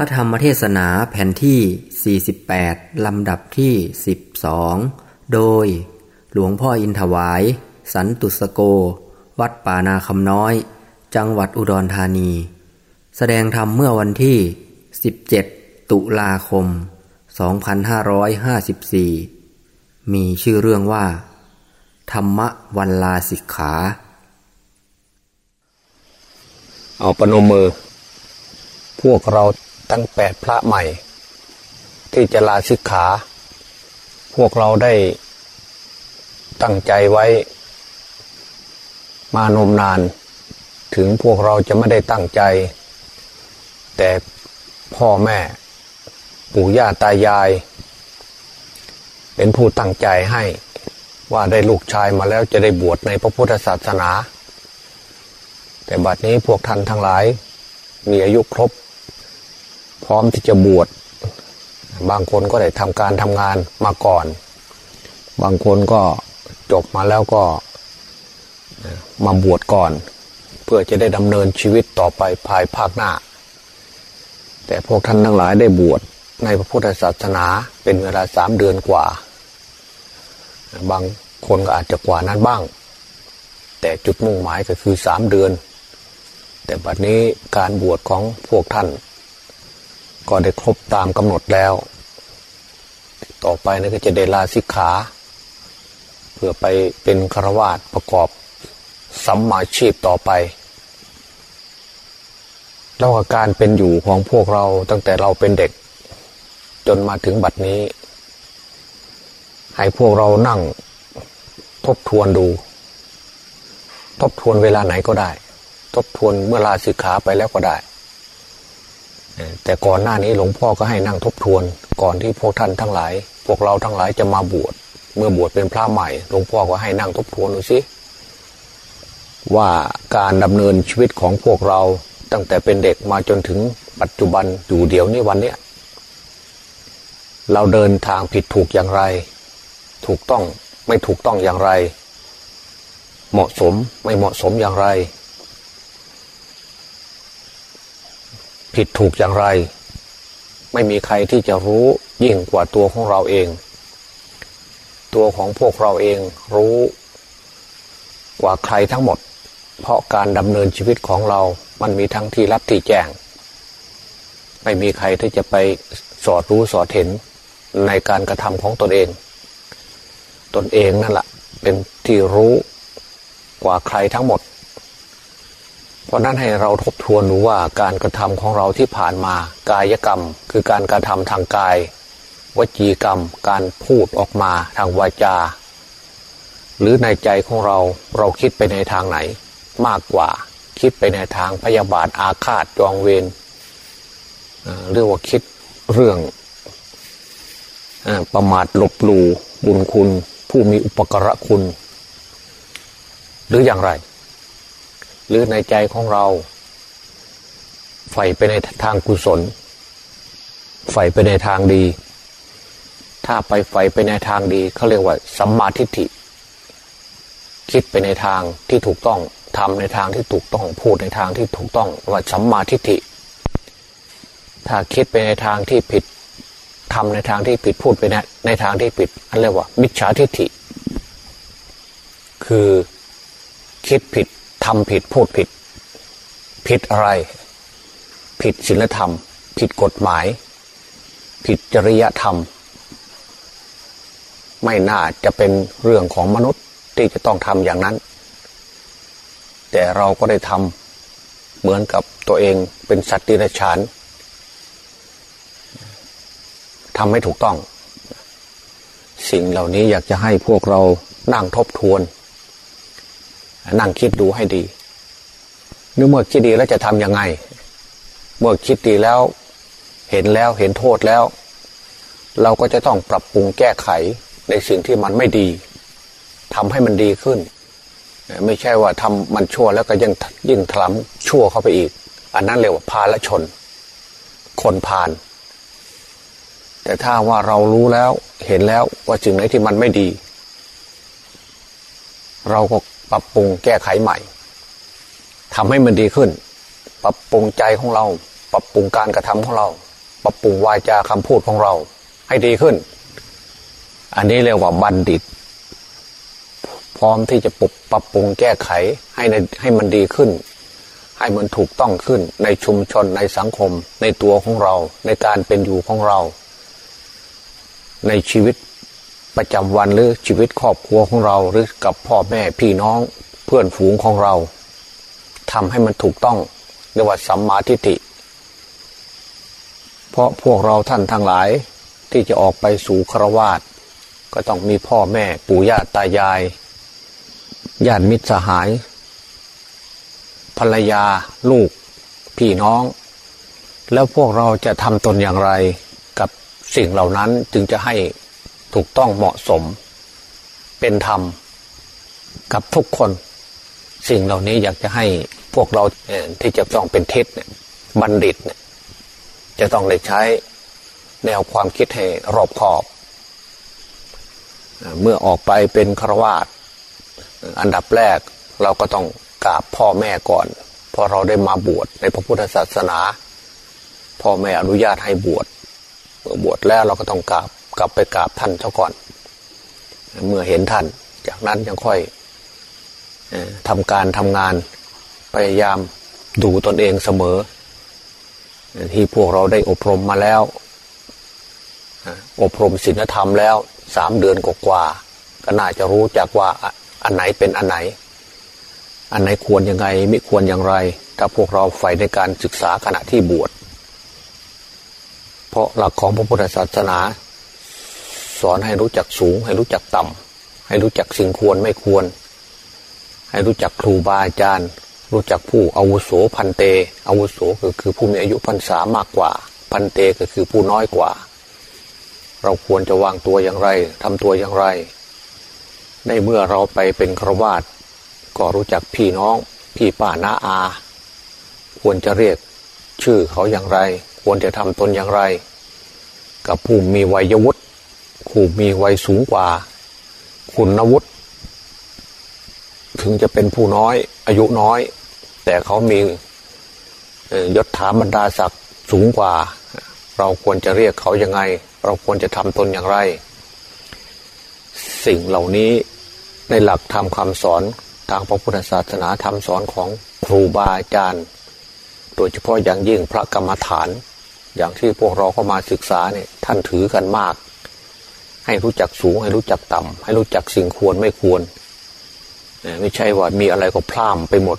พระธรรมเทศนาแผ่นที่ 48 ลำดับที่ 12 โดยหลวงพ่ออินถวาย สันตุสโก วัดป่านาคำน้อย จังหวัดอุดรธานี แสดงธรรมเมื่อวันที่ 17 ตุลาคม 2554 มีชื่อเรื่องว่า ธรรมวันลาสิกขา เอาปนมมือ พวกเรา ตั้งแปดพระใหม่ ที่จะลาสิกขา พวกเราได้ตั้งใจไว้ มานมนาน ถึงพวกเราจะไม่ได้ตั้งใจ แต่พ่อแม่ ปู่ย่าตายาย เป็นผู้ตั้งใจให้ว่าได้ลูกชายมาแล้วจะได้บวชในพระพุทธศาสนา แต่บัดนี้พวกท่านทั้งหลาย มีอายุครบ พร้อมที่จะบวชบางคนก็ได้ทำการทำงานมาก่อน บางคนก็จบมาแล้วก็มาบวชก่อน เพื่อจะได้ดำเนินชีวิตต่อไปภายภาคหน้า แต่พวกท่านทั้งหลายได้บวชในพระพุทธศาสนาเป็นเวลาสามเดือนกว่า บางคนก็อาจจะกว่านั้นบ้าง แต่จุดมุ่งหมายก็คือสามเดือน แต่บัดนี้การบวชของพวกท่าน ก็ได้ครบตามกำหนดแล้ว ต่อไปนะก็จะได้ลาสิกขา เพื่อไปเป็นฆราวาสประกอบสัมมาชีพต่อไปแล้วอาการเป็นอยู่ของพวกเราตั้งแต่เราเป็นเด็ก จนมาถึงบัดนี้ ให้พวกเรานั่งทบทวนดู ทบทวนเวลาไหนก็ได้ ทบทวนเมื่อลาสิกขาไปแล้วก็ได้ แต่ก่อนหน้านี้หลวงพ่อก็ให้นั่งทบทวน ก่อนที่พวกท่านทั้งหลาย พวกเราทั้งหลายจะมาบวชเมื่อบวชเป็นพระใหม่หลวงพ่อก็ให้นั่งทบทวนดูสิว่าการดำเนินชีวิตของพวกเราตั้งแต่เป็นเด็กมาจนถึงปัจจุบันอยู่เดี๋ยวนี้วันเนี้ยเราเดินทางผิดถูกอย่างไร ถูกต้องไม่ถูกต้องอย่างไร เหมาะสมไม่เหมาะสมอย่างไร ผิดถูกอย่างไร ไม่มีใครที่จะรู้ยิ่งกว่าตัวของเราเอง ตัวของพวกเราเองรู้กว่าใครทั้งหมด เพราะการดำเนินชีวิตของเรา มันมีทั้งที่รับที่แจ้ง ไม่มีใครที่จะไปสอดรู้สอดเห็นในการกระทำของตนเอง ตนเองนั่นแหละเป็นที่รู้กว่าใครทั้งหมด เพราะนั้นให้เราทบทวนดูว่าการกระทำของเราที่ผ่านมากายกรรม คือการกระทำทางกาย วจีกรรม การพูดออกมาทางวาจา หรือในใจของเราเราคิดไปในทางไหน มากกว่าคิดไปในทางพยาบาทอาฆาตจองเวรเรียกว่าคิดเรื่องประมาทหลบหลู่บุญคุณ ผู้มีอุปกระคุณ หรืออย่างไร หรือในใจของเราใฝ่ไปในทางกุศลใฝ่ไปในทางดี ถ้าไปใฝ่ไปในทางดีเขาเรียกว่าสัมมาทิฏฐิ คิดไปในทางที่ถูกต้องทำในทางที่ถูกต้องพูดในทางที่ถูกต้องว่าสัมมาทิฏฐิ ถ้าคิดไปในทางที่ผิดทำในทางที่ผิดพูดไปในในทางที่ผิดอันเรียกว่า มิจฉาทิฏฐิ คือคิดผิด ทำผิดพูดผิด ผิดอะไร ผิดศีลธรรม ผิดกฎหมาย ผิดจริยธรรม ไม่น่าจะเป็นเรื่องของมนุษย์ที่จะต้องทำอย่างนั้น แต่เราก็ได้ทำเหมือนกับตัวเองเป็นสัตว์ดิเรกชันทำให้ถูกต้อง สิ่งเหล่านี้อยากจะให้พวกเรานั่งทบทวน นั่งคิดดูให้ดีนึกเมื่อคิดดีแล้วจะทำยังไง เมื่อคิดดีแล้ว เห็นแล้วเห็นโทษแล้ว เราก็จะต้องปรับปรุงแก้ไขในสิ่งที่มันไม่ดีทำให้มันดีขึ้น ไม่ใช่ว่าทำมันชั่วแล้วก็ยังยิ่งทำชั่วเข้าไปอีก อันนั้นเรียกว่าพาละชน คนพาลแต่ถ้าว่าเรารู้แล้วเห็นแล้วว่าสิ่งไหนที่มันไม่ดี เราก็ ปรับปรุงแก้ไขใหม่ทำให้มันดีขึ้น ปรับปรุงใจของเรา ปรับปรุงการกระทำของเรา ปรับปรุงวาจาคำพูดของเรา ให้ดีขึ้น อันนี้เรียกว่าบัณฑิต พร้อมที่จะปรับปรับปรุงแก้ไขให้ในให้มันดีขึ้น ให้มันถูกต้องขึ้นในชุมชนในสังคม ในตัวของเรา ในการเป็นอยู่ของเรา ในชีวิต ประจำวันหรือชีวิตครอบครัวของเราหรือกับพ่อแม่พี่น้องเพื่อนฝูงของเราทำให้มันถูกต้องเรียกว่าสัมมาทิฏฐิเพราะพวกเราท่านทั้งหลายที่จะออกไปสู่ครวาสก็ต้องมีพ่อแม่ปู่ย่าตายายญาติมิตรสหาย ภรรยา ลูก พี่น้อง แล้วพวกเราจะทำตนอย่างไรกับสิ่งเหล่านั้นจึงจะให้ ถูกต้องเหมาะสม เป็นธรรม กับทุกคน สิ่งเหล่านี้อยากจะให้พวกเราที่จะต้องเป็นเทศบัณฑิตเนี่ยจะต้องได้ใช้แนวความคิดให้รอบขอบ เมื่อออกไปเป็นครวาสอันดับแรกเราก็ต้องกราบพ่อแม่ก่อนพอเราได้มาบวชในพระพุทธศาสนา พ่อแม่อนุญาตให้บวชเมื่อบวชแล้วเราก็ต้องกราบ กลับไปกราบท่านเจ้าก่อน เมื่อเห็นท่าน จากนั้นยังค่อยทำการทำงานพยายามดูตนเองเสมอ ที่พวกเราได้อบรมมาแล้ว อบรมศีลธรรมแล้วสามเดือนกว่าก็น่าจะรู้จักว่าอันไหนเป็นอันไหน อันไหนควรยังไงไม่ควรอย่างไร ถ้าพวกเราใฝ่ในการศึกษาขณะที่บวช เพราะหลักของพระพุทธศาสนา สอนให้รู้จักสูง ให้รู้จักต่ำให้รู้จักสิ่งควรไม่ควร ให้รู้จักครูบาอาจารย์ รู้จักผู้อาวุโสพันเต อาวุโสก็คือผู้มีอายุพรรษามากกว่า พันเตก็คือผู้น้อยกว่า เราควรจะวางตัวอย่างไรทำตัวอย่างไร ในเมื่อเราไปเป็นครวาตก็รู้จักพี่น้อง พี่ป้าน้าอา ควรจะเรียกชื่อเขาอย่างไร ควรจะทำตนอย่างไร กับผู้มีวัยวุฒิ ผู้มีวัยสูงกว่า คุณวุฒิถึงจะเป็นผู้น้อย อายุน้อย แต่เขามียศถาบรรดาศักดิ์สูงกว่า เราควรจะเรียกเขายังไง เราควรจะทำตนอย่างไร สิ่งเหล่านี้ในหลักธรรมคำสอนทางพระพุทธศาสนาธรรมสอนของครูบาอาจารย์ โดยเฉพาะอย่างยิ่งพระกรรมฐาน อย่างที่พวกเราเข้ามาศึกษาเนี่ยท่านถือกันมาก ให้รู้จักสูง ให้รู้จักต่ำให้รู้จักสิ่งควรไม่ควรไม่ใช่ว่ามีอะไรก็พร่ำไปหมด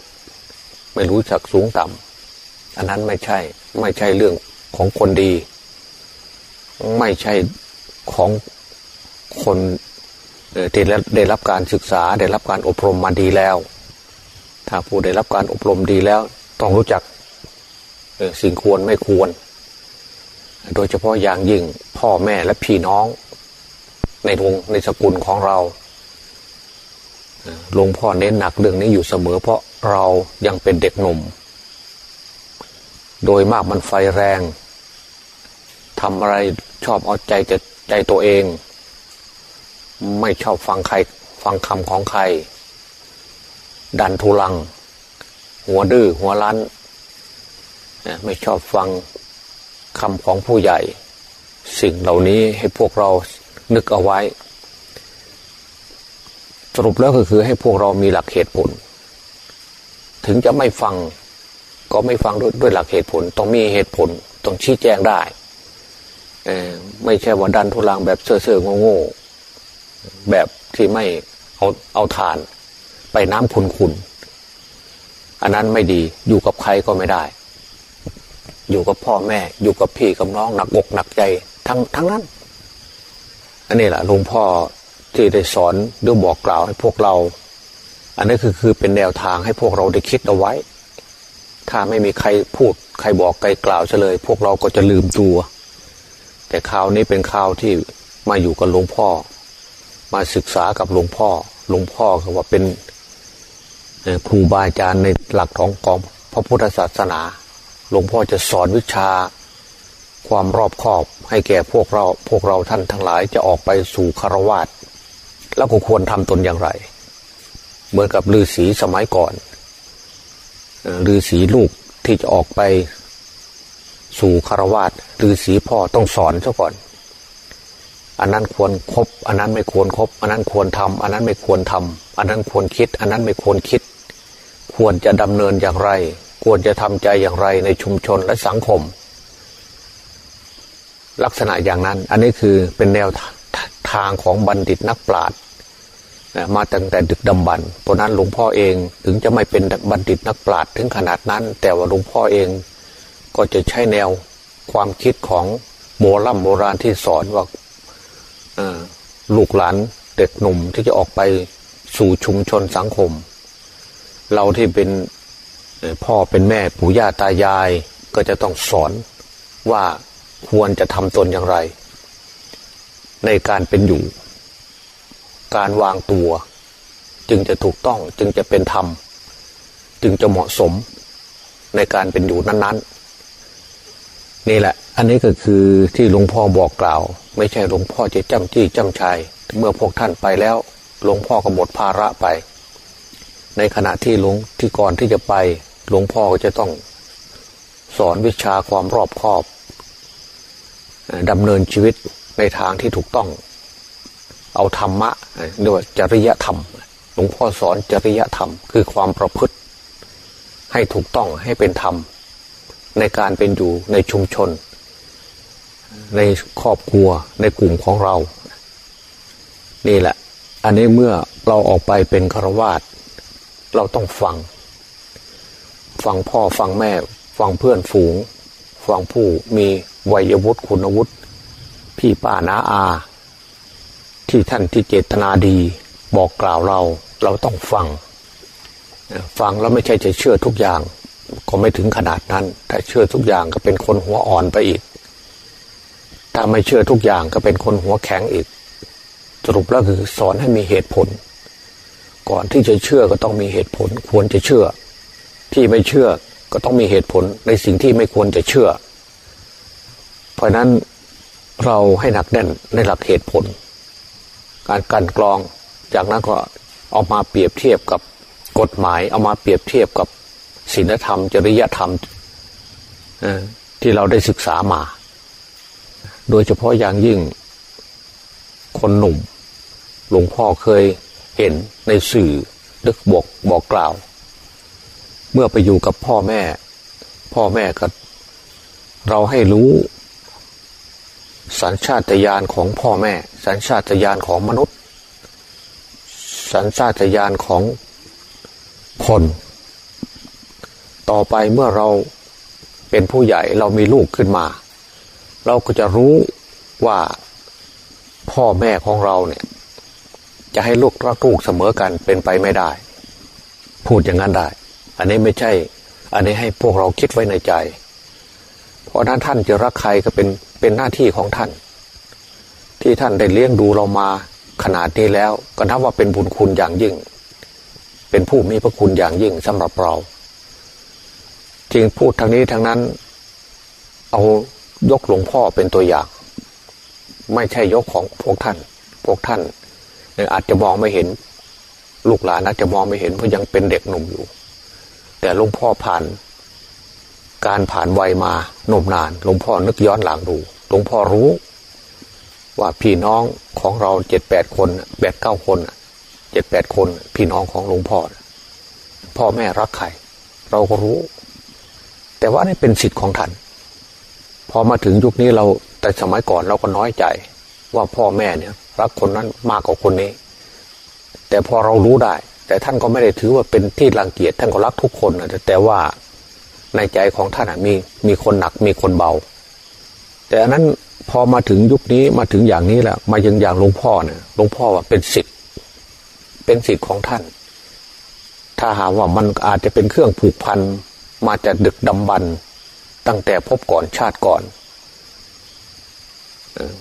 ไม่รู้จักสูงต่ำอันนั้นไม่ใช่ ไม่ใช่เรื่องของคนดี ไม่ใช่ของคนที่ได้รับการศึกษาได้รับการอบรมมาดีแล้ว ถ้าผู้ได้รับการอบรมดีแล้ว ต้องรู้จักสิ่งควรไม่ควร โดยเฉพาะอย่างยิ่งพ่อแม่และพี่น้อง ในวงในสกุลของเราหลวงพ่อเน้นหนักเรื่องนี้อยู่เสมอ เพราะเรายังเป็นเด็กหนุ่ม โดยมากมันไฟแรงทำอะไรชอบเอาใจใจตัวเอง ไม่ชอบฟังใครฟังคำของใคร ดันทุลัง หัวดื้อหัวลั้น ไม่ชอบฟังคำของผู้ใหญ่ สิ่งเหล่านี้ให้พวกเรา นึกเอาไว้ สรุปแล้วก็คือให้พวกเรามีหลักเหตุผล ถึงจะไม่ฟังก็ไม่ฟังด้วยด้วยหลักเหตุผล ต้องมีเหตุผล ต้องชี้แจงได้ไม่ใช่ว่าดันทุลังแบบเสื่อๆโง่ๆแบบที่ไม่เอาเอาทาน ไปน้ำขุนขุนอันนั้นไม่ดีอยู่กับใครก็ไม่ได้ อยู่กับพ่อแม่ อยู่กับพี่กับน้องหนักอกหนักใจ ทั้งทั้งนั้น อันนี้แหละหลวงพ่อที่ได้สอนหรือบอกกล่าวให้พวกเรา อันนี้คือคือเป็นแนวทางให้พวกเราได้คิดเอาไว้ ถ้าไม่มีใครพูดใครบอกใครกล่าวเฉลย พวกเราก็จะลืมตัว แต่ข่าวนี้เป็นข่าวที่มาอยู่กับหลวงพ่อ มาศึกษากับหลวงพ่อ หลวงพ่อคือว่าเป็นครูบาอาจารย์ในหลักของของพระพุทธศาสนา หลวงพ่อจะสอนวิชา ความรอบคอบให้แก่พวกเราพวกเราท่านทั้งหลายจะออกไปสู่คารวาสแล้วก็ควรทำตนอย่างไร เหมือนกับฤาษีสมัยก่อนฤาษีลูกที่จะออกไปสู่คารวาสหรือสีพ่อต้องสอนซะก่อน อันนั้นควรครบอันนั้นไม่ควรครบอันนั้นควรทำอันนั้นไม่ควรทำอันนั้นควรคิด อันนั้นไม่ควรคิด ควรจะดำเนินอย่างไร ควรจะทำใจอย่างไรในชุมชนและสังคม ลักษณะอย่างนั้น อันนี้คือเป็นแนวทางของบัณฑิตนักปราชญ์มาตั้งแต่ดึกดำบรรเพราะนั้นหลวงพ่อเองถึงจะไม่เป็นบัณฑิตนักปราชญ์ถึงขนาดนั้น แต่ว่าหลวงพ่อเองก็จะใช้แนวความคิดของโบราณโบราณที่สอนว่าลูกหลานเด็กหนุ่มที่จะออกไปสู่ชุมชนสังคม เราที่เป็นพ่อเป็นแม่ปู่ย่าตายายก็จะต้องสอนว่า ควรจะทำตนอย่างไร ในการเป็นอยู่ การวางตัว จึงจะถูกต้องจึงจะเป็นธรรม จึงจะเหมาะสมในการเป็นอยู่นั้น ๆ นี่แหละ อันนี้ก็คือที่หลวงพ่อบอกกล่าว ไม่ใช่หลวงพ่อจะจำจี้จำชัยเมื่อพวกท่านไปแล้วหลวงพ่อก็หมดภาระไป ในขณะที่หลวงที่ก่อนที่จะไป หลวงพ่อก็จะต้อง สอนวิชาความรอบคอบ ดำเนินชีวิตในทางที่ถูกต้อง เอาธรรมะเรียกว่าจริยธรรมหลวงพ่อสอนจริยธรรม คือความประพฤติ ให้ถูกต้องให้เป็นธรรม ในการเป็นอยู่ในชุมชน ในครอบครัวในกลุ่มของเรา นี่แหละ อันนี้เมื่อเราออกไปเป็นฆราวาสเราต้องฟัง ฟังพ่อฟังแม่ ฟังเพื่อนฝูง ฟังผู้มีวัยวุฒิคุณวุฒิพี่ป้านาอา ที่ท่านที่เจตนาดี บอกกล่าวเราเราต้องฟัง ฟังแล้วไม่ใช่จะเชื่อทุกอย่าง ก็ไม่ถึงขนาดนั้น ถ้าเชื่อทุกอย่างก็เป็นคนหัวอ่อนไปอีก ถ้าไม่เชื่อทุกอย่างก็เป็นคนหัวแข็งอีก สรุปแล้วคือสอนให้มีเหตุผล ก่อนที่จะเชื่อก็ต้องมีเหตุผล ควรจะเชื่อ ที่ไม่เชื่อ ก็ต้องมีเหตุผลในสิ่งที่ไม่ควรจะเชื่อ เพราะนั้นเราให้หนักแน่นในหลักเหตุผล การกันกรองจากนั้นก็เอามาเปรียบเทียบกับกฎหมาย เอามาเปรียบเทียบกับศีลธรรม จริยธรรมที่เราได้ศึกษามา โดยเฉพาะอย่างยิ่งคนหนุ่ม หลวงพ่อเคยเห็นในสื่อลึกบวกบอกกล่าว เมื่อไปอยู่กับพ่อแม่ พ่อแม่ก็เราให้รู้ สัญชาตญาณของพ่อแม่ สัญชาตญาณของมนุษย์ สัญชาตญาณของคน ต่อไปเมื่อเราเป็นผู้ใหญ่เรามีลูกขึ้นมา เราก็จะรู้ว่าพ่อแม่ของเราเนี่ย จะให้ลูกรักลูกเสมอกันเป็นไปไม่ได้ พูดอย่างนั้นได้ อันนี้ไม่ใช่ อันนี้ให้พวกเราคิดไว้ในใจ เพราะนั้นท่านจะรักใครก็เป็นเป็นหน้าที่ของท่าน ที่ท่านได้เลี้ยงดูเรามาขนาดนี้แล้วก็นับว่าเป็นบุญคุณอย่างยิ่ง เป็นผู้มีพระคุณอย่างยิ่งสำหรับเราจริงพูดทางนี้ทางนั้น เอายกหลวงพ่อเป็นตัวอย่าง ไม่ใช่ยกของพวกท่าน พวกท่านอาจจะมองไม่เห็น ลูกหลานอาจจะมองไม่เห็นเพราะยังเป็นเด็กหนุ่มอยู่ แต่หลวงพ่อผ่าน การผ่านวัยมานมนานหลวงพ่อนึกย้อนหลังดูหลวงพ่อรู้ ว่าพี่น้องของเราเจ็ดแปดคนแปดเก้าคนเจ็ดแปดคนพี่น้องของหลวงพ่อ พ่อแม่รักใครเราก็รู้ แต่ว่านี่เป็นสิทธิ์ของท่านพอมาถึงยุคนี้เราแต่สมัยก่อนเราก็น้อยใจ ว่าพ่อแม่เนี่ย รักคนนั้นมากกว่าคนนี้ แต่พอเรารู้ได้ แต่ท่านก็ไม่ได้ถือว่าเป็นที่รังเกียจท่านก็รักทุกคนนะแต่ว่าในใจของท่านมีมีคนหนักมีคนเบา แต่อันนั้นพอมาถึงยุคนี้มาถึงอย่างนี้แหละมายังอย่างหลวงพ่อเนี่ยหลวงพ่อว่าเป็นสิทธิ์เป็นสิทธิ์ของท่าน ถ้าหาว่ามันอาจจะเป็นเครื่องผูกพันมาจากดึกดำบรรตั้งแต่พบก่อนชาติก่อน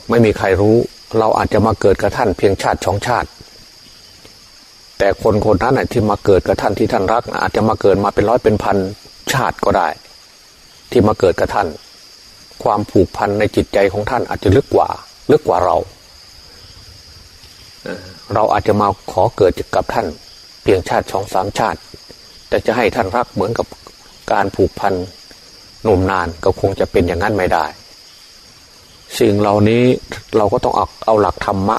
ไม่มีใครรู้ เราอาจจะมาเกิดกับท่านเพียงชาติสองชาติ แต่คนคนนั้นที่มาเกิดกับท่านที่ท่านรัก อาจจะมาเกิดมาเป็นร้อยเป็นพันชาติก็ได้ ที่มาเกิดกับท่าน ความผูกพันในจิตใจของท่านอาจจะลึกกว่า ลึกกว่าเรา เราอาจจะมาขอเกิดกับท่าน เพียงชาติสองสามชาติ แต่จะให้ท่านรักเหมือนกับการผูกพันหนุ่มนานก็คงจะเป็นอย่างนั้นไม่ได้ สิ่งเหล่านี้เราก็ต้องเอาเอาหลักธรรมะ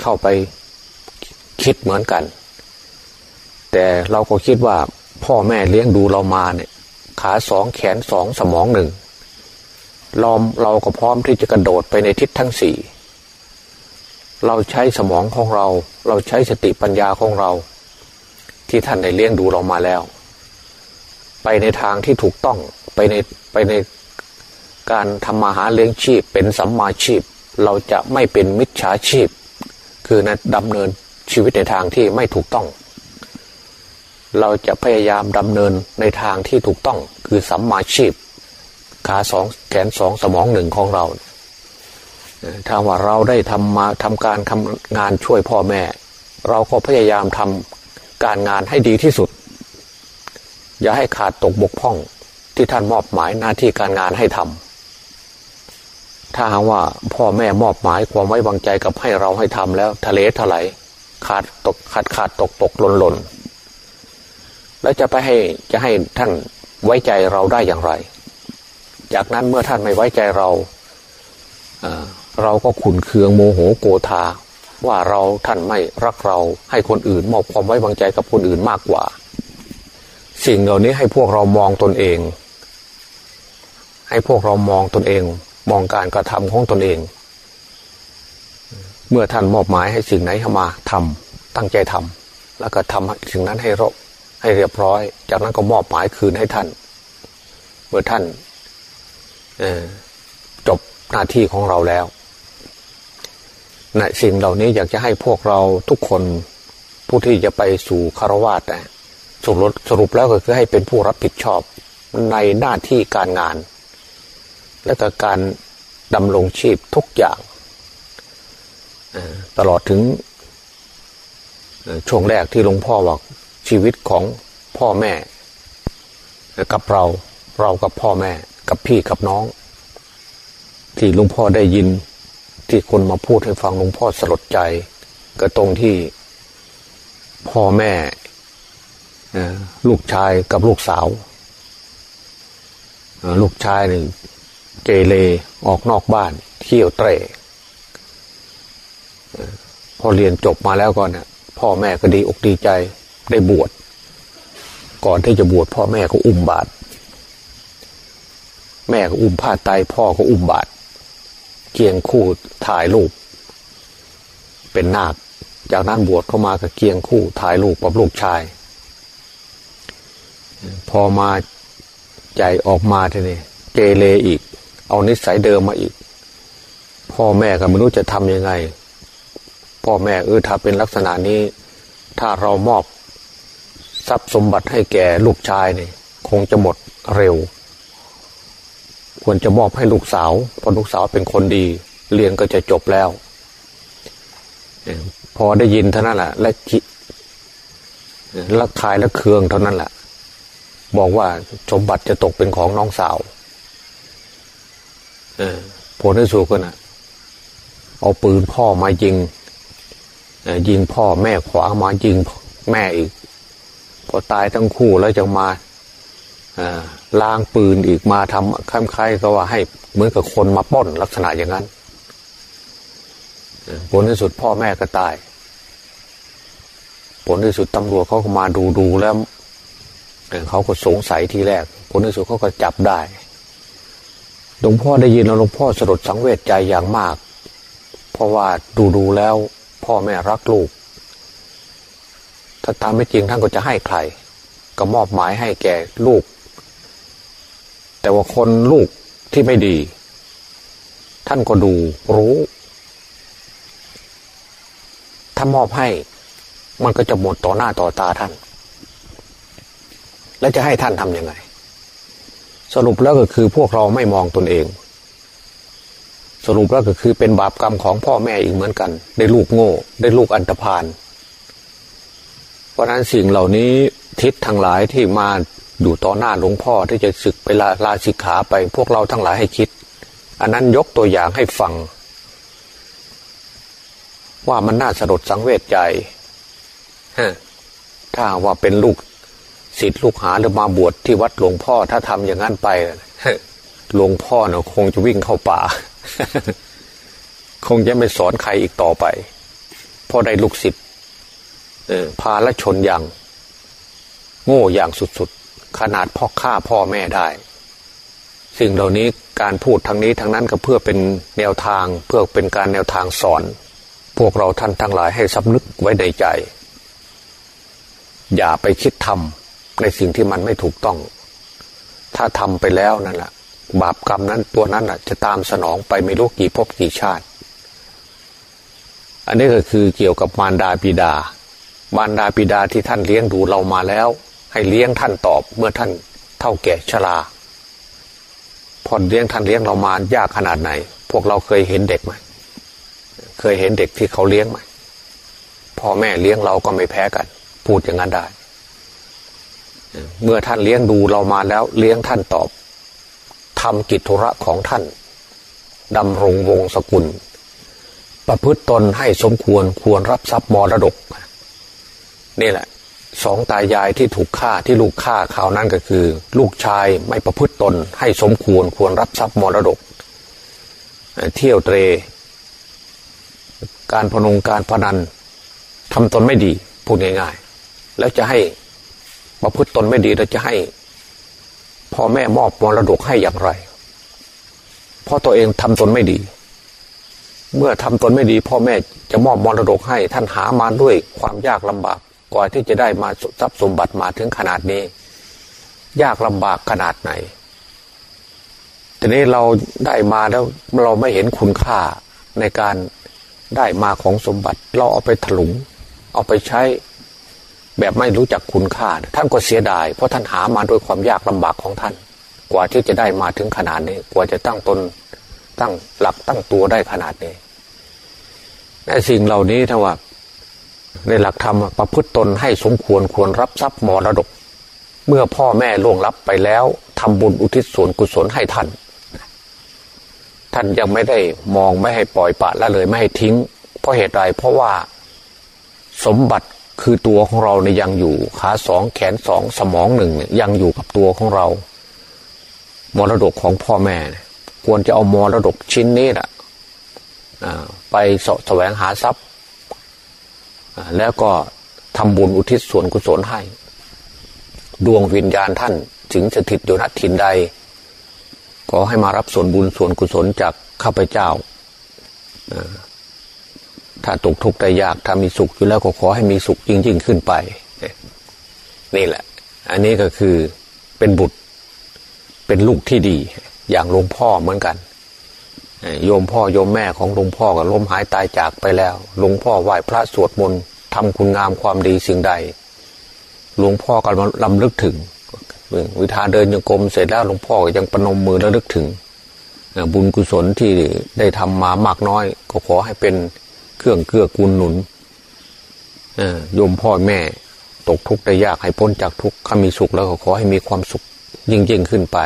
เข้าไปคิดเหมือนกัน แต่เราก็คิดว่าพ่อแม่เลี้ยงดูเรามาเนี่ย ขาสองแขนสองสมองหนึ่งเราเราก็พร้อมที่จะกระโดดไปในทิศทั้งสี่เราใช้สมองของเรา เราใช้สติปัญญาของเรา ที่ท่านได้เลี้ยงดูเรามาแล้ว ไปในทางที่ถูกต้องไปในไปในการทำมาหาเลี้ยงชีพเป็นสัมมาชีพ เราจะไม่เป็นมิจฉาชีพ คือนะดำเนินชีวิตในทางที่ไม่ถูกต้อง เราจะพยายามดำเนินในทางที่ถูกต้องคือสัมมาชีพ ขาสองแขนสองสมองหนึ่งของเราถ้าว่าเราได้ทำมาทำการทำงานช่วยพ่อแม่ เราก็พยายามทำการงานให้ดีที่สุด อย่าให้ขาดตกบกพร่องที่ท่านมอบหมายหน้าที่การงานให้ทำถ้าหากว่าพ่อแม่มอบหมายความไว้วางใจกับให้เราให้ทำแล้วทะเลถลายขาดตกขาดขาดตกตกหล่นหล่น แล้วจะไปให้จะให้ท่านไว้ใจเราได้อย่างไร จากนั้นเมื่อท่านไม่ไว้ใจเราเราก็ขุนเคืองโมโหโกธาว่าเราท่านไม่รักเราให้คนอื่นมอบความไว้วางใจกับคนอื่นมากกว่า สิ่งเหล่านี้ให้พวกเรามองตนเอง ให้พวกเรามองตนเอง มองการกระทำของตนเอง เมื่อท่านมอบหมายให้สิ่งไหนเข้ามาทำตั้งใจทำแล้วก็ทำสิ่งนั้นให้รบ ให้เรียบร้อย จากนั้นก็มอบหมายคืนให้ท่าน เมื่อท่านจบหน้าที่ของเราแล้วนะสิ่งเหล่านี้อยากจะให้พวกเราทุกคนผู้ที่จะไปสู่คารวะนะสรุปสรุปแล้วก็คือให้เป็นผู้รับผิดชอบในหน้าที่การงาน และก็การดำรงชีพทุกอย่าง ตลอดถึงช่วงแรกที่หลวงพ่อบอก ชีวิตของพ่อแม่ กับเราเรากับพ่อแม่กับพี่กับน้อง ที่ลวงพ่อได้ยินที่คนมาพูดให้ฟังลวงพ่อสลดใจ ก็ตรงที่พ่อแม่ลูกชายกับลูกสาว ลูกชายหนึ่งเกเรออกนอกบ้านเที่ยวเตะพอเรียนจบมาแล้วก่อนเนี่ยพ่อแม่ก็ดีอกดีใจ ได้บวชก่อนที่จะบวชพ่อแม่ก็อุ้มบาตรแม่ก็อุ้มผ้าไตพ่อก็อุ้มบาตรเกียงคู่ถ่ายรูป เป็นนาคจากนั้นบวชเข้ามากับเกียงคู่ถ่ายรูปกับลูกชาย พอมาใจออกมาทีนี้เกเรอีก เอานิสัยเดิมมาอีก พ่อแม่ก็ไม่รู้จะทำยังไง พ่อแม่เออถ้าเป็นลักษณะนี้ ถ้าเรามอบ ทรัพย์สมบัติให้แก่ลูกชายนี่คงจะหมดเร็ว ควรจะมอบให้ลูกสาวเพราะลูกสาวเป็นคนดี เรียนก็จะจบแล้วพอได้ยินเท่านั้นแหละและจิละคายและเคืองเท่านั้นแหละบอกว่าสมบัติจะตกเป็นของน้องสาวผลที่สุดก็นะเอาปืนพ่อมายิงยิงพ่อแม่ขวามายิงแม่อีก พอตายทั้งคู่แล้วจะมาล้างปืนอีกมาทำคล้ายๆก็ว่าให้เหมือนกับคนมาป้นลักษณะอย่างนั้นผลที่สุดพ่อแม่ก็ตาย ผลที่สุดตำรวจเขาก็มาดูดูแล้วเขาก็สงสัยทีแรก ผลที่สุดเขาก็จับได้หลวงพ่อได้ยินแล้วหลวงพ่อสลดสังเวชใจอย่างมาก เพราะว่าดูดูแล้ว พ่อแม่รักลูก ถ้าตามไม่จริงท่านก็จะให้ใคร ก็มอบหมายให้แก่ลูก แต่ว่าคนลูกที่ไม่ดี ท่านก็ดูรู้ ถ้ามอบให้ มันก็จะหมดต่อหน้าต่อตาท่าน แล้วจะให้ท่านทำยังไง สรุปแล้วก็คือพวกเราไม่มองตนเองสรุปแล้วก็คือเป็นบาปกรรมของพ่อแม่อีกเหมือนกัน ได้ลูกโง่ ได้ลูกอันตรพาน เพราะนั้นสิ่งเหล่านี้ทิศทางหลายที่มาอยู่ต่อหน้าหลวงพ่อที่จะศึกไปลาลาสิกขาไปพวกเราทั้งหลายให้คิด อันนั้นยกตัวอย่างให้ฟัง ว่ามันน่าสลดสังเวชใจถ้าว่าเป็นลูกศิษย์ลูกหาหรือมาบวชที่วัดหลวงพ่อถ้าทำอย่างนั้นไปหลวงพ่อเนาะคงจะวิ่งเข้าป่า คงจะไม่สอนใครอีกต่อไปพอได้ลูกศิษย์ พาละชนอย่าง โง่อย่างสุดๆ ขนาดพ่อฆ่าพ่อแม่ได้ สิ่งเหล่านี้การพูดทางนี้ทางนั้นก็เพื่อเป็นแนวทางเพื่อเป็นการแนวทางสอน พวกเราท่านทั้งหลายให้สำนึกไว้ในใจ อย่าไปคิดทำในสิ่งที่มันไม่ถูกต้อง ถ้าทำไปแล้วนั่นแหละบาปกรรมนั้นตัวนั้นจะตามสนองไปไม่รู้กี่ภพกี่ชาติ อันนี้ก็คือเกี่ยวกับมารดาบิดา มารดาบิดาที่ท่านเลี้ยงดูเรามาแล้ว ให้เลี้ยงท่านตอบเมื่อท่านเท่าแก่ชราพอเลี้ยงท่านเลี้ยงเรามายากขนาดไหน พวกเราเคยเห็นเด็กไหมเคยเห็นเด็กที่เขาเลี้ยงไหมพ่อแม่เลี้ยงเราก็ไม่แพ้กัน พูดอย่างนั้นได้ เมื่อท่านเลี้ยงดูเรามาแล้ว เลี้ยงท่านตอบทำกิจธุระของท่านดำรงวงศกุล ประพฤติตนให้สมควรควรรับทรัพย์มรดก นี่แหละสองตายายที่ถูกฆ่าที่ลูกฆ่าข่าวนั้นก็คือ ลูกชายไม่ประพฤติตนให้สมควรควรรับทรัพย์มรดก เที่ยวเตร การพนงการพนันทำตนไม่ดีพูดง่ายๆ แล้วจะให้ประพฤติตนไม่ดีแล้วจะให้พ่อแม่มอบมรดกให้อย่างไรเพราะตัวเองทำตนไม่ดี เมื่อทำตนไม่ดี พ่อแม่จะมอบมรดกให้ท่านหามาด้วยความยากลำบาก กว่าที่จะได้มาทรัพย์สมบัติมาถึงขนาดนี้ ยากลำบากขนาดไหนทีนี้เราได้มาแล้วเราไม่เห็นคุณค่าในการได้มาของสมบัติ เราเอาไปถลุง เอาไปใช้แบบไม่รู้จักคุณค่า ท่านก็เสียดาย เพราะท่านหามาโดยความยากลำบากของท่าน กว่าที่จะได้มาถึงขนาดนี้ กว่าจะตั้งตนตั้งหลักตั้งตัวได้ขนาดนี้ในสิ่งเหล่านี้ถ้าว่า ในหลักธรรมประพฤติตนให้สมควรควรรับทรัพย์มรดก เมื่อพ่อแม่ล่วงลับไปแล้วทำบุญอุทิศส่วนกุศลให้ท่าน ท่านยังไม่ได้มองไม่ให้ปล่อยปะละเลยไม่ให้ทิ้ง เพราะเหตุใดเพราะว่าสมบัติคือตัวของเราเนี่ยยังอยู่ขาสองแขนสองสมองหนึ่งเนี่ยยังอยู่กับตัวของเรา มรดกของพ่อแม่ ควรจะเอามรดกชิ้นนี้แหละไปสแสวงหาทรัพย์ แล้วก็ทำบุญอุทิศส่วนกุศลให้ ดวงวิญญาณท่านถึงจะถิดอยู่ณถิ่นใด ขอให้มารับส่วนบุญส่วนกุศลจากข้าพเจ้า ถ้าตกทุกข์ได้ยากถ้ามีสุขอยู่แล้วก็ขอให้มีสุขยิ่งยิ่งขึ้นไป นี่แหละ อันนี้ก็คือเป็นบุตรเป็นลูกที่ดี อย่างหลวงพ่อเหมือนกัน โยมพ่อโยมแม่ของหลวงพ่อก็ล้มหายตายจากไปแล้วหลวงพ่อไหว้พระสวดมนต์ทำคุณงามความดีสิ่งใดหลวงพ่อก็ลำลึกถึง วิธาเดินยังกรมเสร็จแล้วหลวงพ่อยังประนมมือระลึกถึง บุญกุศลที่ได้ทำมามากน้อย ก็ขอให้เป็นเครื่องเกื้อกูลหนุนโยมพ่อแม่ตกทุกข์ได้ยากให้พ้นจากทุกข์ขามีสุขแล้วก็ขอให้มีความสุขยิ่งยิ่งขึ้นไป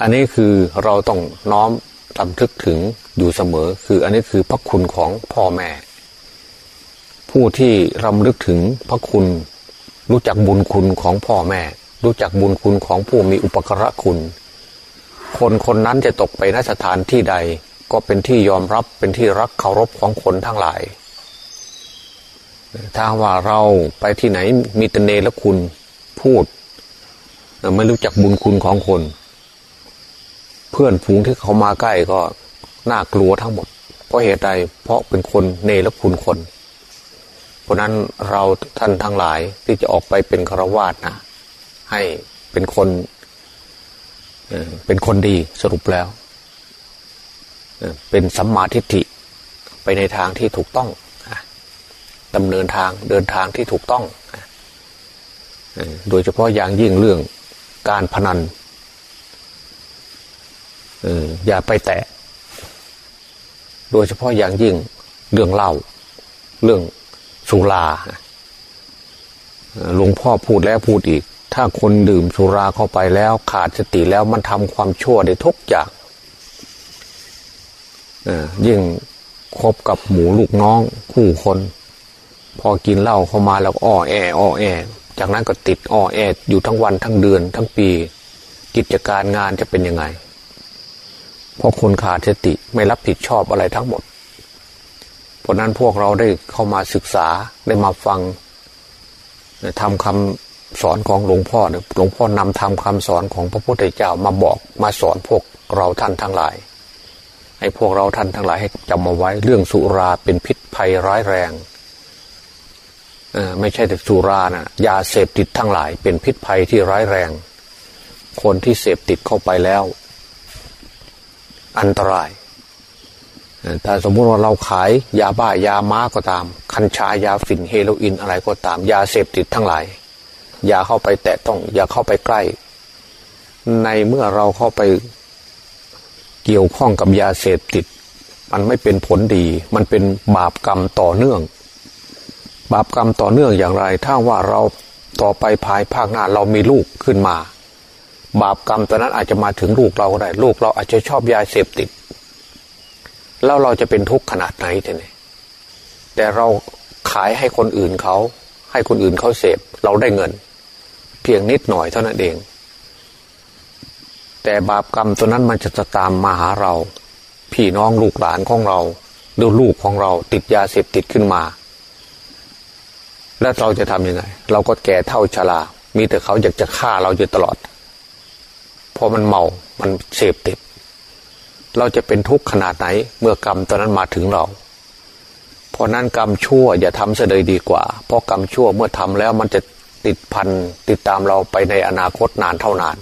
อันนี้คือเราต้องน้อม ตำทึกถึงอยู่เสมอ คืออันนี้คือพระคุณของพ่อแม่ ผู้ที่รำลึกถึงพระคุณ รู้จักบุญคุณของพ่อแม่ รู้จักบุญคุณของผู้มีอุปกระคุณ คนคนนั้นจะตกไปนสถานที่ใด ก็เป็นที่ยอมรับเป็นที่รักเคารพของคนทั้งหลาย ถ้าว่าเราไปที่ไหนมีตเนรคุณพูด ไม่รู้จักบุญคุณของคน เพื่อนฝูงที่เขามาใกล้ก็น่ากลัวทั้งหมด เพราะเหตุใดเพราะเป็นคนเนรคุณคน เพราะนั้นเราท่านทั้งหลายที่จะออกไปเป็นฆราวาสนะ ให้เป็นคนเป็นคนดีสรุปแล้ว เป็นสัมมาทิฏฐิไปในทางที่ถูกต้องดำเนินทางเดินทางที่ถูกต้อง โดยเฉพาะอย่างยิ่งเรื่องการพนัน อย่าไปแตะ โดยเฉพาะอย่างยิ่งเรื่องเล่า เรื่องสุราหลวงพ่อพูดแล้วพูดอีก ถ้าคนดื่มสุราเข้าไปแล้วขาดสติแล้วมันทำความชั่วได้ทุกอย่างยิ่งคบกับหมูลูกน้องคู่คน พอกินเหล้าเข้ามาแล้วอ้อแออ้อแอ จากนั้นก็ติดอ้อแออยู่ทั้งวันทั้งเดือนทั้งปี กิจการงานจะเป็นยังไง เพราะคนขาดสติไม่รับผิดชอบอะไรทั้งหมด เพราะนั้นพวกเราได้เข้ามาศึกษาได้มาฟังทำคำสอนของหลวงพ่อหลวงพ่อนำทำคำสอนของพระพุทธเจ้ามาบอกมาสอนพวกเราท่านทั้งหลายให้พวกเราท่านทั้งหลายให้จำมาไว้เรื่องสุราเป็นพิษภัยร้ายแรงไม่ใช่แต่สุรานะยาเสพติดทั้งหลายเป็นพิษภัยที่ร้ายแรง คนที่เสพติดเข้าไปแล้ว อันตรายถ้าสมมติว่าเราขายยาบ้ายาม้าก็ตาม คัญชายาฝิ่นเฮโรอีนอะไรก็ตาม ยาเสพติดทั้งหลาย อย่าเข้าไปแตะต้อง อย่าเข้าไปใกล้ ในเมื่อเราเข้าไปเกี่ยวข้องกับยาเสพติด มันไม่เป็นผลดี มันเป็นบาปกรรมต่อเนื่อง บาปกรรมต่อเนื่องอย่างไร ถ้าว่าเราต่อไปภายภาคหน้าเรามีลูกขึ้นมา บาปกรรมตัวนั้นอาจจะมาถึงลูกเราก็ได้ ลูกเราอาจจะชอบยาเสพติด แล้วเราจะเป็นทุกข์ขนาดไหนทีนี้แต่เราขายให้คนอื่นเขา ให้คนอื่นเขาเสพ เราได้เงิน เพียงนิดหน่อยเท่านั้นเอง แต่บาปกรรมตัวนั้นมันจะจะตามมาหาเรา พี่น้องลูกหลานของเราดูลูกของเราติดยาเสพติดขึ้นมา แล้วเราจะทำยังไง เราก็แก่เท่าชรามีแต่เขาอยากจะฆ่าเราอยู่ตลอด พราะมันเมา มันเสพติด เราจะเป็นทุกข์ขนาดไหน เมื่อกรรมตอนนั้นมาถึงเรา เพราะนั้นกรรมชั่วอย่าทำเสดยดีกว่า เพราะกรรมชั่วเมื่อทำแล้วมันจะติดพันติดตามเราไปในอนาคตนานเท่านาน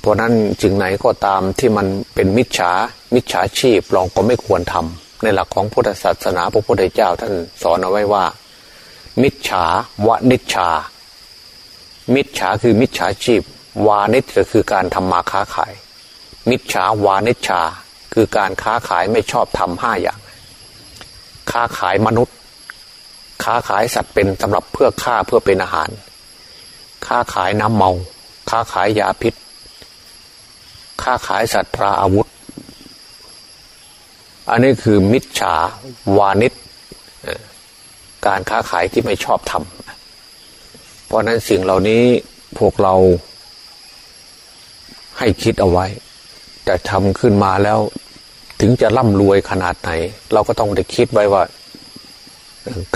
เพราะนั้นจึงไหนก็ตามที่มันเป็นมิจฉา มิจฉาชีพเราก็ไม่ควรทำในหลักของพุทธศาสนาพระพุทธเจ้าท่านสอนเอาไว้ว่า มิจฉาวะนิจฉามิจฉาคือมิจฉาชีพ วานิชก็คือการทำมาค้าขาย มิจฉาวานิชาคือการค้าขายไม่ชอบทำห้าอย่าง ค้าขายมนุษย์ ค้าขายสัตว์เป็นสำหรับเพื่อฆ่าเพื่อเป็นอาหาร ค้าขายน้ำเมา ค้าขายยาพิษ ค้าขายสัตว์ราอาวุธ อันนี้คือมิจฉาวานิชการค้าขายที่ไม่ชอบทำเพราะนั้นสิ่งเหล่านี้พวกเรา ให้คิดเอาไว้จะทำขึ้นมาแล้ว ถึงจะร่ำรวยขนาดไหน เราก็ต้องได้คิดไว้ว่า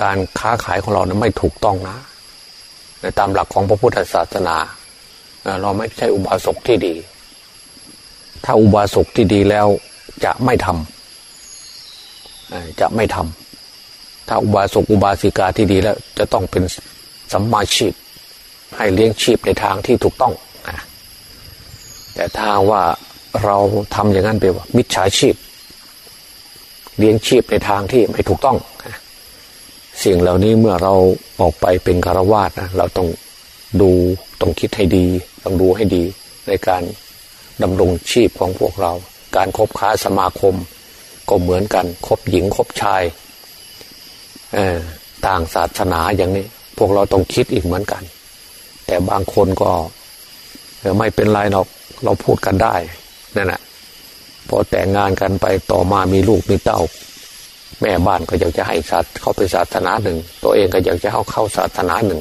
การค้าขายของเรานะไม่ถูกต้องนะในตามหลักของพระพุทธศาสนา เราไม่ใช่อุบาสกที่ดี ถ้าอุบาสกที่ดีแล้วจะไม่ทำจะไม่ทำถ้าอุบาสกอุบาสิกาที่ดีแล้ว จะต้องเป็นสัมมาชีพให้เลี้ยงชีพในทางที่ถูกต้อง แต่ถ้าว่าเราทำอย่างนั้นไปว่า มิจฉาชีพเลี้ยงชีพในทางที่ไม่ถูกต้อง สิ่งเหล่านี้เมื่อเราออกไปเป็นคารวาสนะเราต้องดูต้องคิดให้ดี ต้องดูให้ดีในการดำรงชีพของพวกเรา การคบค้าสมาคม ก็เหมือนกันคบหญิงคบชายต่างศาสนาอย่างนี้ พวกเราต้องคิดอีกเหมือนกัน แต่บางคนก็ไม่เป็นไรหรอก เราพูดกันได้นั่นแหะพอแต่งงานกันไปต่อมามีลูกมีเต้า แม่บ้านก็อยากจะให้ศาสเข้าไปศาสนาหนึ่ง ตัวเองก็อยากจะเข้าเข้าศาสนาหนึ่ง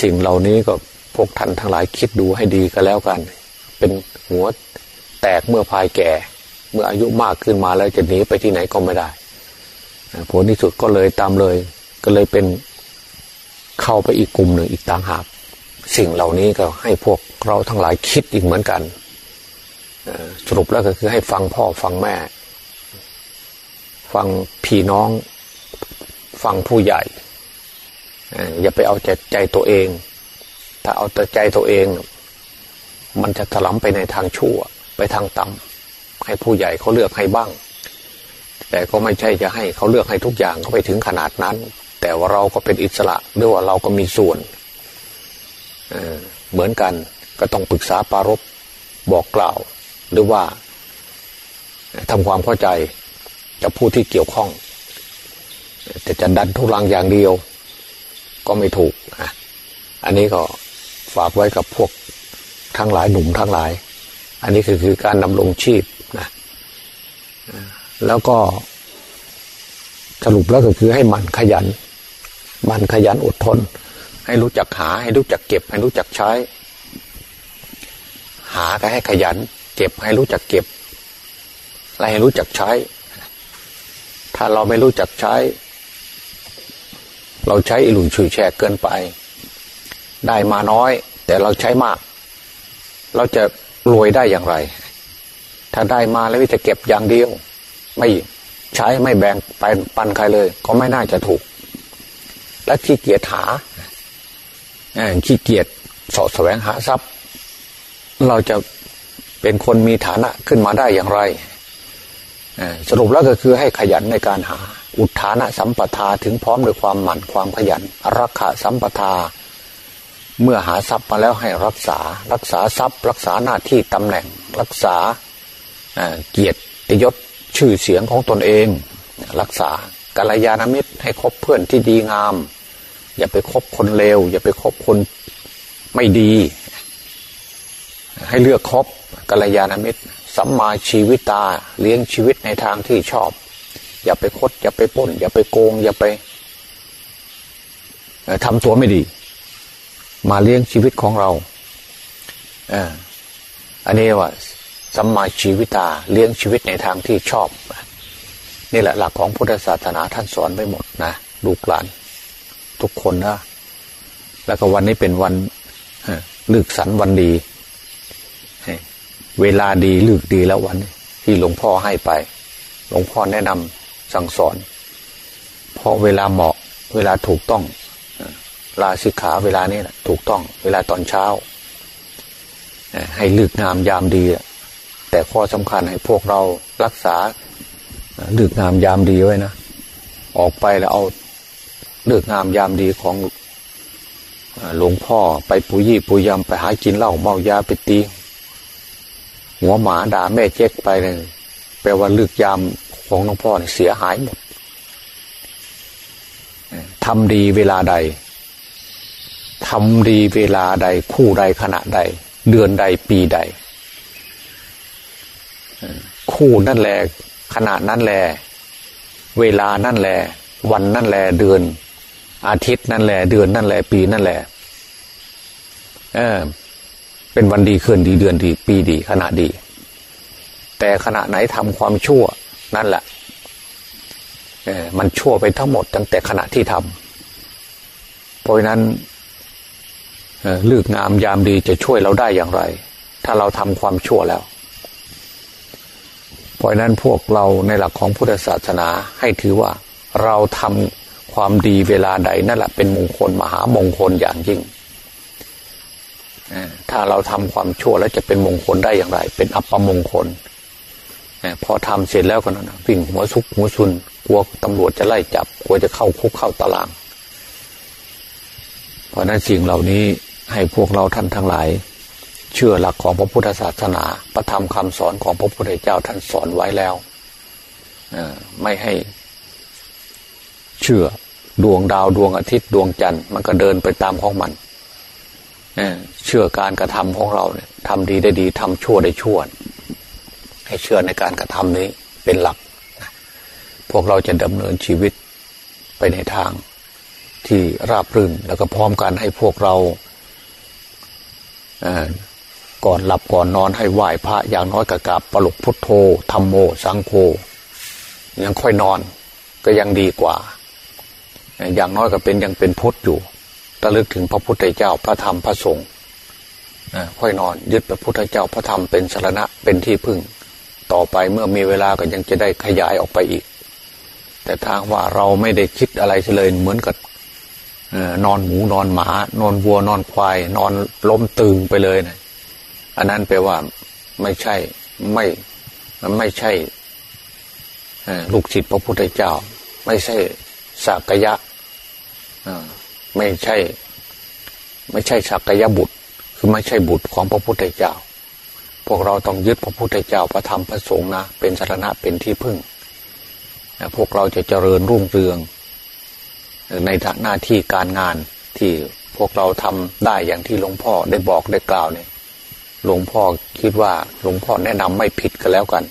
สิ่งเหล่านี้ก็พวกท่านทั้งหลายคิดดูให้ดีก็แล้วกัน เป็นหัวแตกเมื่อภายแก่ เมื่ออายุมากขึ้นมาแล้วจะหนีไปที่ไหนก็ไม่ได้ผลที่สุดก็เลยตามเลย ก็เลยเป็นเข้าไปอีกกลุ่มหนึ่งอีกต่างหาก สิ่งเหล่านี้ก็ให้พวกเราทั้งหลายคิดอีกเหมือนกันสรุปแล้วก็คือให้ฟังพ่อฟังแม่ ฟังพี่น้อง ฟังผู้ใหญ่อย่าไปเอาใจใจตัวเอง ถ้าเอาแต่ใจตัวเอง มันจะถลำไปในทางชั่ว ไปทางต่ำให้ผู้ใหญ่เขาเลือกให้บ้าง แต่ก็ไม่ใช่จะให้เขาเลือกให้ทุกอย่างเขาไปถึงขนาดนั้น แต่ว่าเราก็เป็นอิสระด้วยว่าเราก็มีส่วน เหมือนกันก็ต้องปรึกษาปารบบอกกล่าว หรือว่าทำความเข้าใจกับผู้ที่เกี่ยวข้อง แต่จะดันทุลังอย่างเดียว ก็ไม่ถูกอะอันนี้ก็ฝากไว้กับพวกทั้งหลายหนุ่มทั้งหลาย อันนี้คือคือการดำรงชีพนะแล้วก็สรุปแล้วก็คือให้มันขยัน มันขยันอดทน ให้รู้จักหา ให้รู้จักเก็บ ให้รู้จักใช้ หาก็ให้ขยัน เก็บให้รู้จักเก็บอะให้รู้จักใช้ ถ้าเราไม่รู้จักใช้ เราใช้อิหลุนฉุยแฉกเกินไป ได้มาน้อย แต่เราใช้มาก เราจะรวยได้อย่างไร ถ้าได้มาแล้วจะเก็บอย่างเดียว ไม่ใช้ไม่แบ่งไปปันใครเลย ก็ไม่น่าจะถูก และขี้เกียจหา ขี้เกียจสาะแสวงหาทรัพย์ เราจะเป็นคนมีฐานะขึ้นมาได้อย่างไร สรุปแล้วก็คือให้ขยันในการหา อุทานะสัมปทาถึงพร้อมด้วยความหมั่นความขยัน รักษาสัมปทา เมื่อหาทรัพย์มาแล้วให้รักษา รักษาทรัพย์ รักษาหน้าที่ตำแหน่ง รักษาเกียรติยศชื่อเสียงของตนเอง รักษากัลยาณมิตรให้คบเพื่อนที่ดีงาม อย่าไปคบคนเลวอย่าไปคบคนไม่ดี ให้เลือกคบกัลยาณมิตรสัมมาชีวิตาเลี้ยงชีวิตในทางที่ชอบ อย่าไปคด อย่าไปป้น อย่าไปโกง อย่าไปทำตัวไม่ดี มาเลี้ยงชีวิตของเราอันนี้ว่าสัมมาชีวิตาเลี้ยงชีวิตในทางที่ชอบ นี่แหละหลักของพุทธศาสนาท่านสอนไว้หมดนะลูกหลาน ทุกคนนะแล้วก็วันนี้เป็นวันลึกสันวันดี เวลาดีลึกดีแล้ววันที่หลวงพ่อให้ไป หลวงพ่อแนะนำสั่งสอน เพราะเวลาเหมาะ เวลาถูกต้องลาสิกขาเวลานี้นะถูกต้อง เวลาตอนเช้า ให้ลึกงามยามดี แต่ข้อสำคัญให้พวกเรารักษาลือกงามยามดีไว้นะ ออกไปแล้วเอา เลือกงามยามดีของหลวงพ่อไปปุยี่ปุยำไปหากินเหล้าเมายาไปตีหัวหมาด่าแม่เจ๊กไปเลยแปลว่าเลือกยามของหลวงพ่อเสียหายหมดทำดีเวลาใดทำดีเวลาใดคู่ใดขณะใด เดือนใดปีใด คู่นั่นแหละขณะนั่นแหละเวลานั่นแหละวันนั่นแหละเดือน อาทิตย์นั่นแหละ เดือนนั่นแหละ ปีนั่นแหละ เออ เป็นวันดีคืนดีเดือนดี ปีดีขณะดี แต่ขณะไหนทำความชั่ว นั่นแหละเออมันชั่วไปทั้งหมดตั้งแต่ขณะที่ทำเพราะนั้นเลือกงามยามดีจะช่วยเราได้อย่างไร ถ้าเราทำความชั่วแล้ว เพราะนั้นพวกเราในหลักของพุทธศาสนาให้ถือว่าเราทำ ความดีเวลาใดนั่นแหละเป็นมงคลมหามงคลอย่างยิ่งถ้าเราทำความชั่วแล้วจะเป็นมงคลได้อย่างไร เป็นอัปมงคลพอทำเสร็จแล้วก็นั่นวิ่งหัวซุกหัวซุนกลัวตำรวจจะไล่จับกลัวจะเข้าคุกเข้าตาราง เพราะนั้นสิ่งเหล่านี้ให้พวกเราท่านทั้งหลาย เชื่อหลักของพระพุทธศาสนาประธรรมคำสอนของพระพุทธเจ้าท่านสอนไว้แล้วไม่ให้ เชื่อ ดวงดาวดวงอาทิตย์ดวงจันทร์มันก็เดินไปตามของมันเชื่อการกระทำของเราเนี่ยทำดีได้ดีทำชั่วได้ชั่ว ให้เชื่อในการกระทำนี้เป็นหลัก พวกเราจะดำเนินชีวิตไปในทางที่ราบรื่นแล้วก็พร้อมกันให้พวกเราก่อนหลับก่อนนอนให้ไหว้พระอย่างน้อยกะกับปลุกพุทโธธรรมโม สังโฆยังค่อยนอนก็ยังดีกว่า อย่างน้อยก็เป็นยังเป็นพุทธอยู่ระลึกถึงพระพุทธเจ้าพระธรรมพระสงฆ์ค่อยนอนยึดพระพุทธเจ้าพระธรรมเป็นสารณะเป็นที่พึ่ง ต่อไปเมื่อมีเวลาก็ยังจะได้ขยายออกไปอีก แต่ทางว่าเราไม่ได้คิดอะไรเลยเหมือนกับนอนหมูนอนหมานอนวัวนอนควาย นอนล้มตึงไปเลยนะอันนั้นแปลว่าไม่ใช่ไม่ไม่ใช่ลูกศิษย์พระพุทธเจ้า ไม่ใช่สักยะ ไม่ใช่ ไม่ใช่สักยะบุตร คือไม่ใช่บุตรของพระพุทธเจ้า พวกเราต้องยึดพระพุทธเจ้าพระธรรมพระสงฆ์นะ เป็นสารณะเป็นที่พึ่งพวกเราจะเจริญรุ่งเรือง ในหน้าที่การงานที่พวกเราทำได้อย่างที่หลวงพ่อได้บอกได้กล่าวเนี่ยหลวงพ่อคิดว่าหลวงพ่อแนะนำไม่ผิดกันแล้วกัน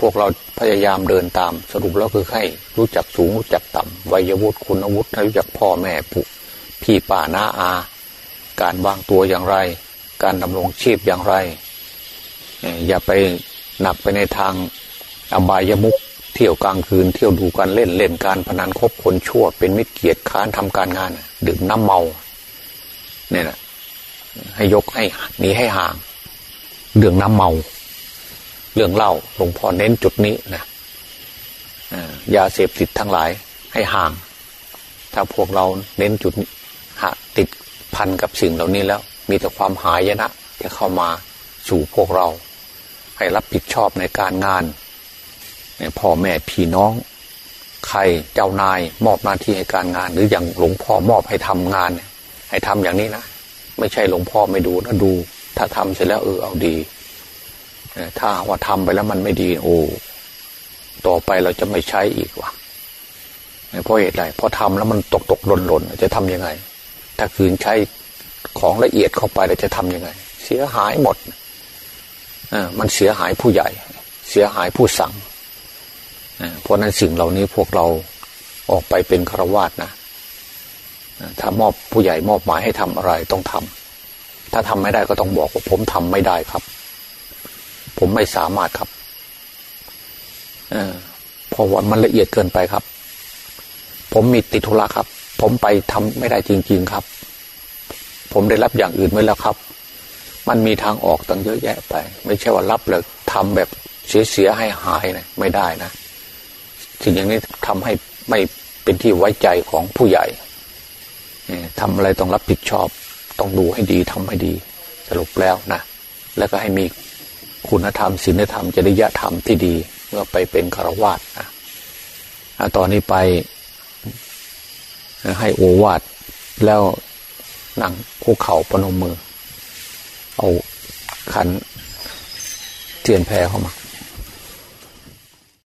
พวกเราพยายามเดินตาม สรุปแล้วคือให้รู้จักสูงรู้จักต่ำวัยวุฒิคุณวุฒิรู้จักพ่อแม่ผู้พี่ป่าน้าอา การวางตัวอย่างไร การดำรงชีพอย่างไร อย่าไปหนักไปในทางอบายมุกเที่ยวกลางคืนเที่ยวดูการเล่นเล่นการพนันคบคนชั่ว เป็นมิตรเกียรติค้านทำการงาน ดื่มน้ำเมาเนี่ยนะให้ยกให้หนีให้ห่างเรื่องน้ำเมา เรื่องเหล้าหลวงพ่อเน้นจุดนี้นะยาเสพติดทั้งหลายให้ห่าง ถ้าพวกเราเน้นจุดหติดพันกับสิ่งเหล่านี้แล้ว มีแต่ความหายนะจะเข้ามาสู่พวกเรา ให้รับผิดชอบในการงานพ่อแม่พี่น้อง ใครเจ้านายมอบหน้าที่ให้การงาน หรืออย่างหลวงพ่อมอบให้ทำงาน ให้ทำอย่างนี้นะ ไม่ใช่หลวงพ่อไม่ดูนะดู ถ้าทำเสร็จแล้วเออเอาดี ถ้าว่าทำไปแล้วมันไม่ดี โอ้ต่อไปเราจะไม่ใช้อีกว่ะเพราะเหตุไรพอทำแล้วมันตกตกหล่นหล่นจะทํำยังไง ถ้าคืนใช้ของละเอียดเข้าไปเราจะทํำยังไง เสียหายหมดอมันเสียหายผู้ใหญ่ เสียหายผู้สั่งเพราะนั้นสิ่งเหล่านี้พวกเราออกไปเป็นฆรวาสนะถ้ามอบผู้ใหญ่มอบหมายให้ทำอะไรต้องทำถ้าทำไม่ได้ก็ต้องบอกว่าผมทำไม่ได้ครับ ผมไม่สามารถครับอเพราะว่ามันละเอียดเกินไปครับ ผมมีติดธุระครับ ผมไปทำไม่ได้จริง ๆครับ ผมได้รับอย่างอื่นไว้แล้วครับ มันมีทางออกตั้งเยอะแยะไป ไม่ใช่ว่ารับเลยทำแบบเสียๆให้หายนะไม่ได้นะสิ่งอย่างนี้ทำให้ไม่เป็นที่ไว้ใจของผู้ใหญ่ทำอะไรต้องรับผิดชอบ ต้องดูให้ดีทำให้ดี สรุปแล้วนะแล้วก็ให้มี คุณธรรมศีลธรรมจริยธรรมที่ดีเมื่อไปเป็นฆราวาสนะตอนนี้ไปให้โอวาดแล้วนั่งคุกเข่าปนมมือ เอาขันเทียนแพรเข้ามา